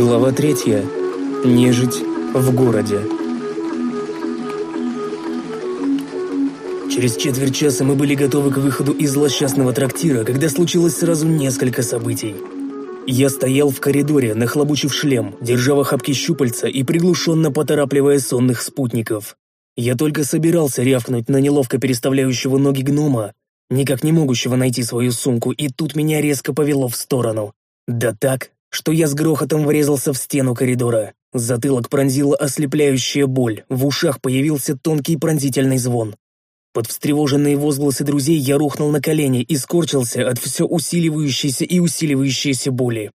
Глава третья. Нежить в городе. Через четверть часа мы были готовы к выходу из злосчастного трактира, когда случилось сразу несколько событий. Я стоял в коридоре, нахлобучив шлем, держа в охапке щупальца и приглушенно поторапливая сонных спутников. Я только собирался рявкнуть на неловко переставляющего ноги гнома, никак не могущего найти свою сумку, и тут меня резко повело в сторону. Да так, что я с грохотом врезался в стену коридора. Затылок пронзила ослепляющая боль, в ушах появился тонкий пронзительный звон. Под встревоженные возгласы друзей я рухнул на колени и скорчился от все усиливающейся и усиливающейся боли.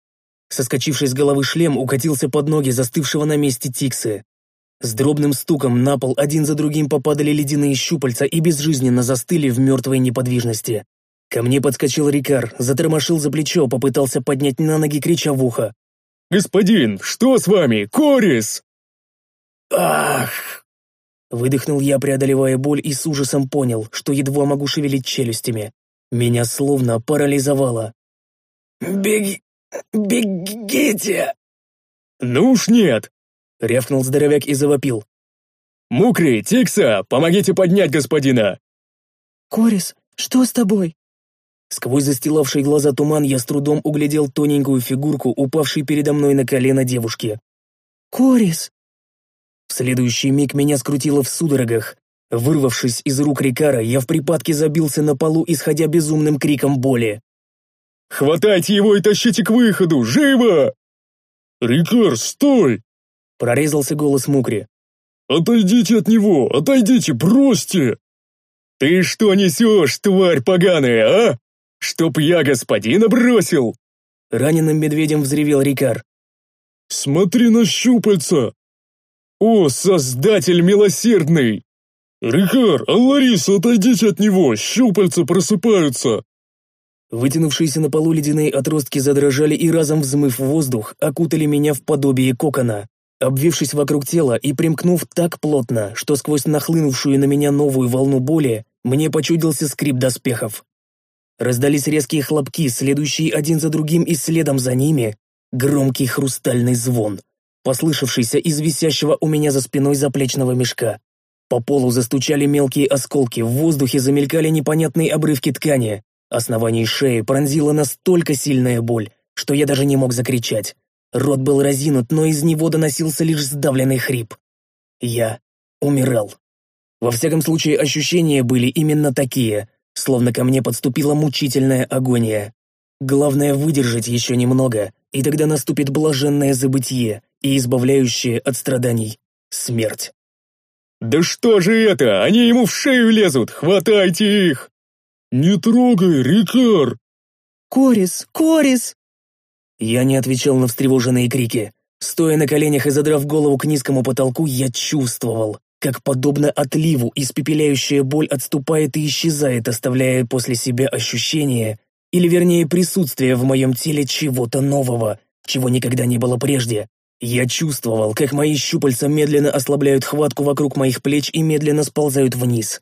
Соскочивший с головы шлем укатился под ноги застывшего на месте Тиксы. С дробным стуком на пол один за другим попадали ледяные щупальца и безжизненно застыли в мертвой неподвижности. Ко мне подскочил Рикар, затормошил за плечо, попытался поднять на ноги, крича в ухо. «Господин, что с вами? Корис!» «Ах!» Выдохнул я, преодолевая боль, и с ужасом понял, что едва могу шевелить челюстями. Меня словно парализовало. «Беги... бегите!» «Ну уж нет!» — рявкнул здоровяк и завопил. «Мукри, Тикса, помогите поднять господина!» «Корис, что с тобой?» Сквозь застилавшие глаза туман я с трудом углядел тоненькую фигурку, упавшей передо мной на колено девушки. «Корис!» В следующий миг меня скрутило в судорогах. Вырвавшись из рук Рикара, я в припадке забился на полу, исходя безумным криком боли. «Хватайте его и тащите к выходу! Живо!» «Рикар, стой!» Прорезался голос Мукри. «Отойдите от него! Отойдите! Бросьте!» «Ты что несешь, тварь поганая, а? Чтоб я господина бросил!» Раненым медведем взревел Рикар. «Смотри на щупальца! О, создатель милосердный! Рикар, а Лариса, отойдите от него, щупальца просыпаются!» Вытянувшиеся на полу ледяные отростки задрожали и разом взмыв воздух, окутали меня в подобие кокона. Обвившись вокруг тела и примкнув так плотно, что сквозь нахлынувшую на меня новую волну боли, мне почудился скрип доспехов. Раздались резкие хлопки, следующие один за другим и следом за ними громкий хрустальный звон, послышавшийся из висящего у меня за спиной заплечного мешка. По полу застучали мелкие осколки, в воздухе замелькали непонятные обрывки ткани. Основание шеи пронзила настолько сильная боль, что я даже не мог закричать. Рот был разинут, но из него доносился лишь сдавленный хрип. Я умирал. Во всяком случае, ощущения были именно такие, словно ко мне подступила мучительная агония. Главное выдержать еще немного, и тогда наступит блаженное забытие и избавляющее от страданий смерть. «Да что же это? Они ему в шею лезут! Хватайте их!» «Не трогай, Рикар!» «Корис! Корис!» Я не отвечал на встревоженные крики. Стоя на коленях и задрав голову к низкому потолку, я чувствовал, как подобно отливу испепеляющая боль отступает и исчезает, оставляя после себя ощущение, или вернее присутствие в моем теле чего-то нового, чего никогда не было прежде. Я чувствовал, как мои щупальца медленно ослабляют хватку вокруг моих плеч и медленно сползают вниз.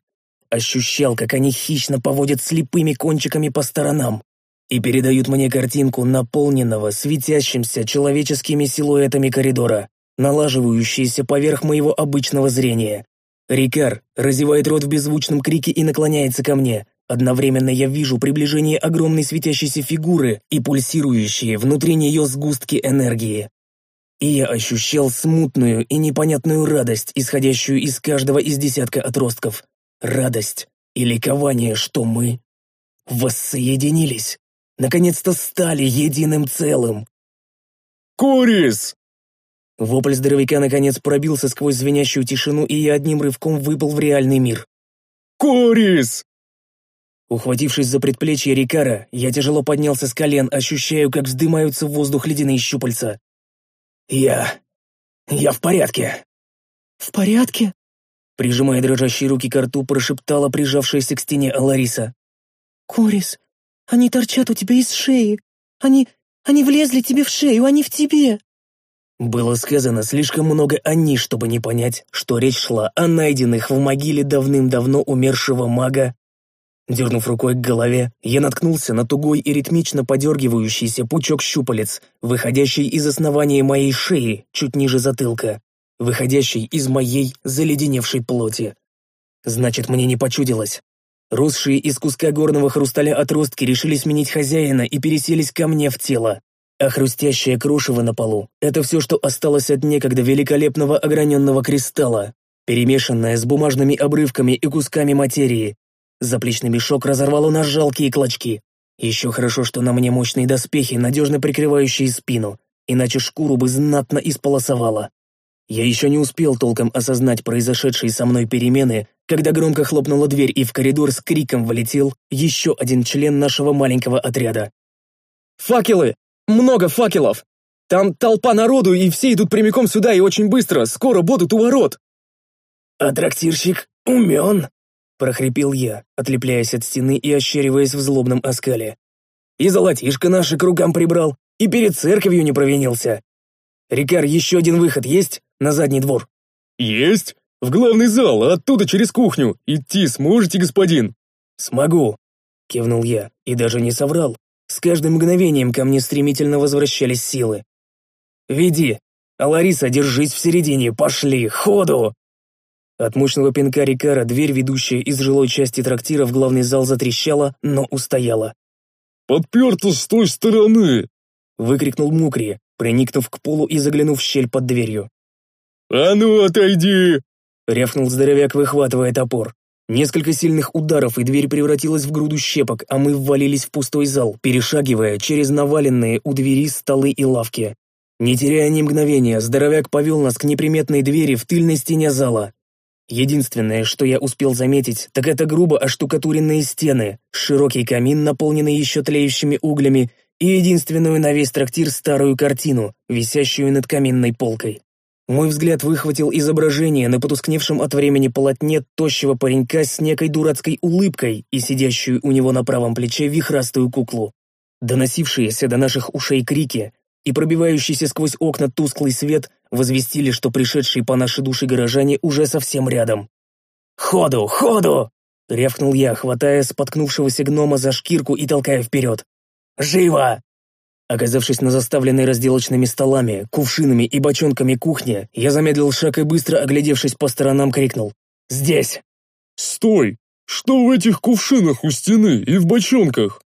Ощущал, как они хищно поводят слепыми кончиками по сторонам, и передают мне картинку наполненного светящимся человеческими силуэтами коридора, налаживающиеся поверх моего обычного зрения. Рикар разевает рот в беззвучном крике и наклоняется ко мне. Одновременно я вижу приближение огромной светящейся фигуры и пульсирующие внутри нее сгустки энергии. И я ощущал смутную и непонятную радость, исходящую из каждого из десятка отростков. Радость и ликование, что мы воссоединились наконец-то стали единым целым. «Корис!» Вопль здоровяка наконец пробился сквозь звенящую тишину, и я одним рывком выпал в реальный мир. «Корис!» Ухватившись за предплечье Рикара, я тяжело поднялся с колен, ощущаю, как вздымаются в воздух ледяные щупальца. «Я... я в порядке». «В порядке?» Прижимая дрожащие руки к рту, прошептала прижавшаяся к стене Алариса. «Корис, они торчат у тебя из шеи. Они... они влезли тебе в шею, они в тебе!» Было сказано слишком много «они», чтобы не понять, что речь шла о найденных в могиле давным-давно умершего мага Дернув рукой к голове, я наткнулся на тугой и ритмично подергивающийся пучок щупалец, выходящий из основания моей шеи, чуть ниже затылка, выходящий из моей заледеневшей плоти. Значит, мне не почудилось. Росшие из куска горного хрусталя отростки решили сменить хозяина и переселись ко мне в тело. А хрустящее крошево на полу — это все, что осталось от некогда великолепного ограненного кристалла, перемешанное с бумажными обрывками и кусками материи, Заплечный мешок разорвало на жалкие клочки. Еще хорошо, что на мне мощные доспехи, надежно прикрывающие спину, иначе шкуру бы знатно исполосовало. Я еще не успел толком осознать произошедшие со мной перемены, когда громко хлопнула дверь и в коридор с криком влетел еще один член нашего маленького отряда. «Факелы! Много факелов! Там толпа народу, и все идут прямиком сюда и очень быстро, скоро будут у ворот!» «А трактирщик умен!» прохрипел я, отлепляясь от стены и ощериваясь в злобном оскале. «И золотишко наше к рукам прибрал, и перед церковью не провинился. Рикар, еще один выход есть на задний двор?» «Есть! В главный зал, а оттуда через кухню. Идти сможете, господин?» «Смогу», — кивнул я, и даже не соврал. С каждым мгновением ко мне стремительно возвращались силы. «Веди, а Лариса, держись в середине, пошли, ходу!» От мощного пинка Рикара дверь, ведущая из жилой части трактира в главный зал, затрещала, но устояла. «Подперто с той стороны!» — выкрикнул Мукри, проникнув к полу и заглянув в щель под дверью. «А ну, отойди!» — рявкнул здоровяк, выхватывая топор. Несколько сильных ударов, и дверь превратилась в груду щепок, а мы ввалились в пустой зал, перешагивая через наваленные у двери столы и лавки. Не теряя ни мгновения, здоровяк повел нас к неприметной двери в тыльной стене зала. Единственное, что я успел заметить, так это грубо оштукатуренные стены, широкий камин, наполненный еще тлеющими углями, и единственную на весь трактир старую картину, висящую над каминной полкой. Мой взгляд выхватил изображение на потускневшем от времени полотне тощего паренька с некой дурацкой улыбкой и сидящую у него на правом плече вихрастую куклу. Доносившиеся до наших ушей крики и пробивающийся сквозь окна тусклый свет возвестили, что пришедшие по нашей душе горожане уже совсем рядом. «Ходу, ходу!» — рявкнул я, хватая споткнувшегося гнома за шкирку и толкая вперед. «Живо!» Оказавшись на заставленной разделочными столами, кувшинами и бочонками кухне, я замедлил шаг и быстро, оглядевшись по сторонам, крикнул «Здесь!» «Стой! Что в этих кувшинах у стены и в бочонках?»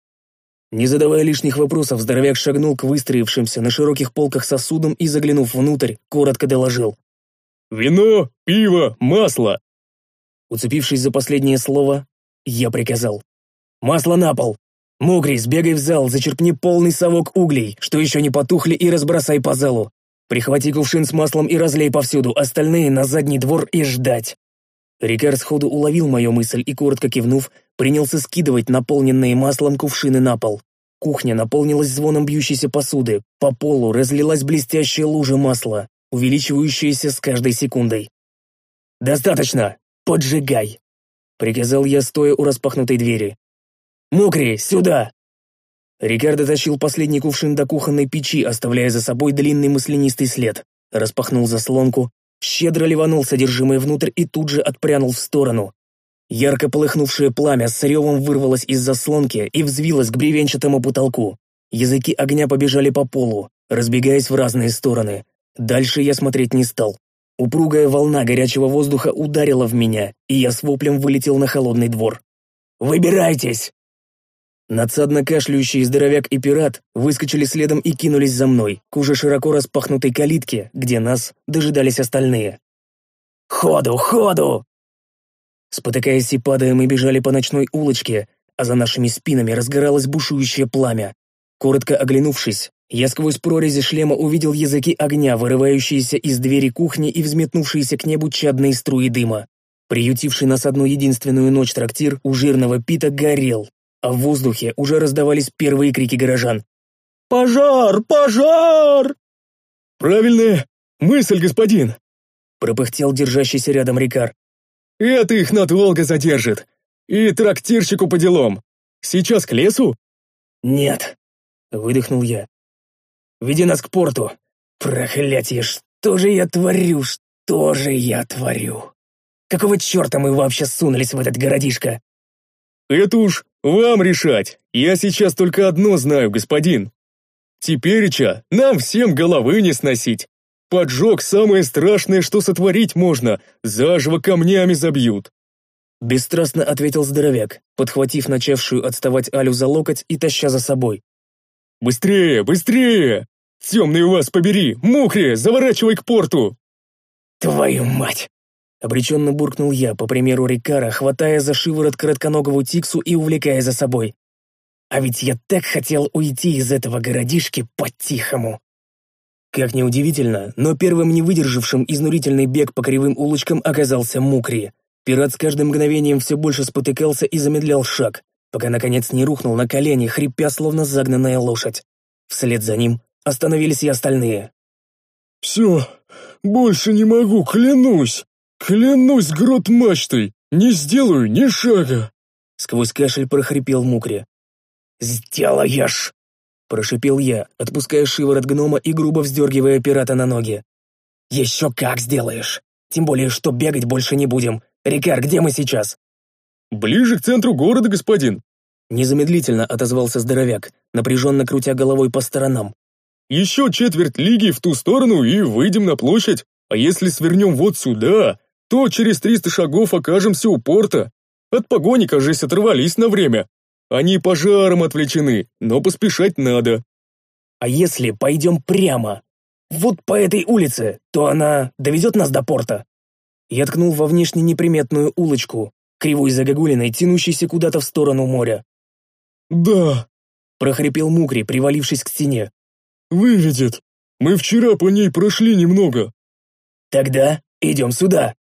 Не задавая лишних вопросов, здоровяк шагнул к выстроившимся на широких полках сосудам и, заглянув внутрь, коротко доложил. «Вино, пиво, масло!» Уцепившись за последнее слово, я приказал. «Масло на пол! Мугри, сбегай в зал, зачерпни полный совок углей, что еще не потухли, и разбросай по залу. Прихвати кувшин с маслом и разлей повсюду, остальные на задний двор и ждать». Рикар сходу уловил мою мысль и, коротко кивнув, принялся скидывать наполненные маслом кувшины на пол. Кухня наполнилась звоном бьющейся посуды, по полу разлилась блестящая лужа масла, увеличивающаяся с каждой секундой. «Достаточно! Поджигай!» — приказал я, стоя у распахнутой двери. «Мокри, сюда!» Рикардо тащил последний кувшин до кухонной печи, оставляя за собой длинный маслянистый след. Распахнул заслонку, щедро ливанул содержимое внутрь и тут же отпрянул в сторону. Ярко полыхнувшее пламя с ревом вырвалось из заслонки и взвилось к бревенчатому потолку. Языки огня побежали по полу, разбегаясь в разные стороны. Дальше я смотреть не стал. Упругая волна горячего воздуха ударила в меня, и я с воплем вылетел на холодный двор. «Выбирайтесь!» Надсадно кашляющий здоровяк и пират выскочили следом и кинулись за мной, к уже широко распахнутой калитке, где нас дожидались остальные. «Ходу, ходу!» Спотыкаясь и падая, мы бежали по ночной улочке, а за нашими спинами разгоралось бушующее пламя. Коротко оглянувшись, я сквозь прорези шлема увидел языки огня, вырывающиеся из двери кухни и взметнувшиеся к небу чадные струи дыма. Приютивший нас одну единственную ночь трактир у жирного пита горел, а в воздухе уже раздавались первые крики горожан. «Пожар! Пожар!» «Правильная мысль, господин!» пропыхтел держащийся рядом Рикар. «Это их надолго задержит. И трактирщику по делам. Сейчас к лесу?» «Нет», — выдохнул я. «Веди нас к порту. Проклятие, что же я творю, что же я творю? Какого черта мы вообще сунулись в этот городишко?» Это уж вам решать. Я сейчас только одно знаю, господин. Тепереча нам всем головы не сносить. Поджог самое страшное, что сотворить можно, заживо камнями забьют. Бесстрастно ответил здоровяк, подхватив начавшую отставать Алю за локоть и таща за собой. «Быстрее, быстрее! Темный вас побери! Мухри, заворачивай к порту!» «Твою мать!» Обреченно буркнул я, по примеру Рикара, хватая за шиворот коротконогого Тиксу и увлекая за собой. А ведь я так хотел уйти из этого городишки по-тихому. Как ни удивительно, но первым не выдержавшим изнурительный бег по кривым улочкам оказался Мукри. Пират с каждым мгновением все больше спотыкался и замедлял шаг, пока наконец не рухнул на колени, хрипя, словно загнанная лошадь. Вслед за ним остановились и остальные. «Все, больше не могу, клянусь!» «Клянусь грот мачтой, не сделаю ни шага!» Сквозь кашель прохрипел Мукри. «Сделаешь!» Прошипел я, отпуская шиворот гнома и грубо вздергивая пирата на ноги. «Еще как сделаешь! Тем более, что бегать больше не будем. Рикар, где мы сейчас?» «Ближе к центру города, господин!» Незамедлительно отозвался здоровяк, напряженно крутя головой по сторонам. «Еще четверть лиги в ту сторону и выйдем на площадь, а если свернем вот сюда, то через триста шагов окажемся у порта. От погони, кажись, оторвались на время. Они пожаром отвлечены, но поспешать надо. А если пойдем прямо? Вот по этой улице, то она доведет нас до порта. Я ткнул во внешне неприметную улочку, кривой загогулиной, тянущейся куда-то в сторону моря. «Да», — прохрипел Мукри, привалившись к стене. «Выведет. Мы вчера по ней прошли немного». «Тогда идем сюда»,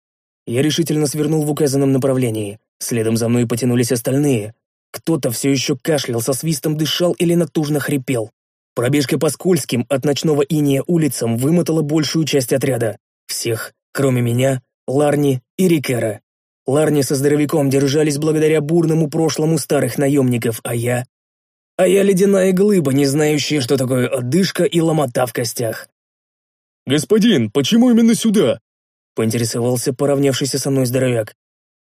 я решительно свернул в указанном направлении. Следом за мной потянулись остальные. Кто-то все еще кашлял, со свистом дышал или натужно хрипел. Пробежка по скользким от ночного иния улицам вымотала большую часть отряда. Всех, кроме меня, Ларни и Рикера. Ларни со здоровяком держались благодаря бурному прошлому старых наемников, а я... А я ледяная глыба, не знающая, что такое отдышка и ломота в костях. «Господин, почему именно сюда?» Поинтересовался поравнявшийся со мной здоровяк.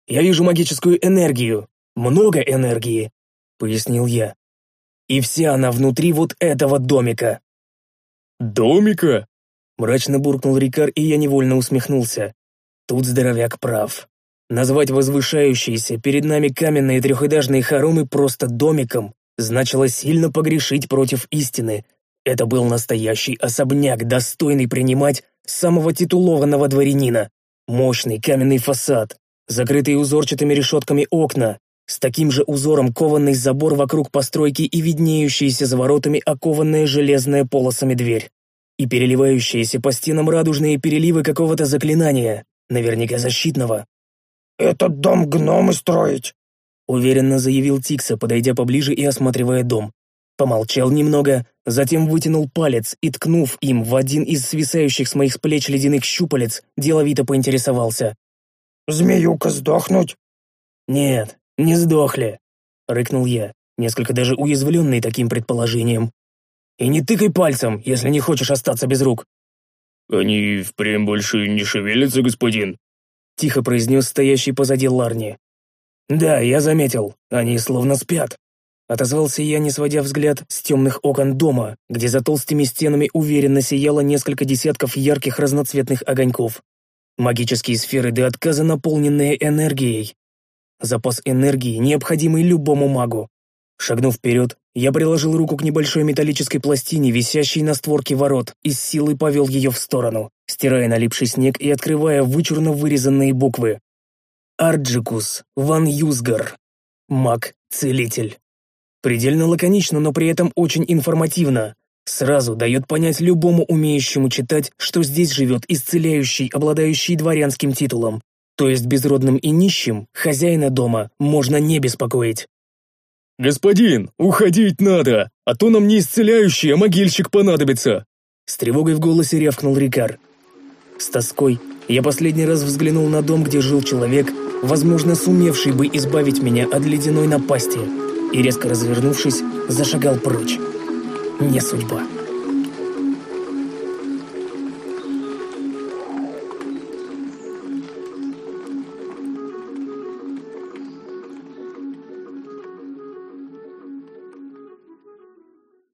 «Я вижу магическую энергию, много энергии», — пояснил я. «И вся она внутри вот этого домика». «Домика?» — мрачно буркнул Рикар, и я невольно усмехнулся. Тут здоровяк прав. Назвать возвышающиеся перед нами каменные трехэтажные хоромы просто домиком значило сильно погрешить против истины. Это был настоящий особняк, достойный принимать самого титулованного дворянина. Мощный каменный фасад, закрытые узорчатыми решетками окна, с таким же узором кованный забор вокруг постройки и виднеющаяся за воротами окованная железная полосами дверь. И переливающиеся по стенам радужные переливы какого-то заклинания, наверняка защитного. «Этот дом гномы строить», — уверенно заявил Тикса, подойдя поближе и осматривая дом. Помолчал немного, затем вытянул палец и, ткнув им в один из свисающих с моих плеч ледяных щупалец, деловито поинтересовался. «Змеюка сдохнуть?» «Нет, не сдохли», — рыкнул я, несколько даже уязвленный таким предположением. «И не тыкай пальцем, если не хочешь остаться без рук». «Они впрямь больше не шевелятся, господин?» — тихо произнес стоящий позади Ларни. «Да, я заметил, они словно спят». Отозвался я, не сводя взгляд с темных окон дома, где за толстыми стенами уверенно сияло несколько десятков ярких разноцветных огоньков. Магические сферы до отказа, наполненные энергией. Запас энергии, необходимый любому магу. Шагнув вперед, я приложил руку к небольшой металлической пластине, висящей на створке ворот, и с силой повел ее в сторону, стирая налипший снег и открывая вычурно вырезанные буквы. Арджикус Ван Юзгар. Маг-целитель. Предельно лаконично, но при этом очень информативно. Сразу дает понять любому умеющему читать, что здесь живет исцеляющий, обладающий дворянским титулом. То есть безродным и нищим хозяина дома можно не беспокоить. «Господин, уходить надо, а то нам не исцеляющий, а могильщик понадобится!» С тревогой в голосе рявкнул Рикар. С тоской я последний раз взглянул на дом, где жил человек, возможно, сумевший бы избавить меня от ледяной напасти и, резко развернувшись, зашагал прочь. Не судьба.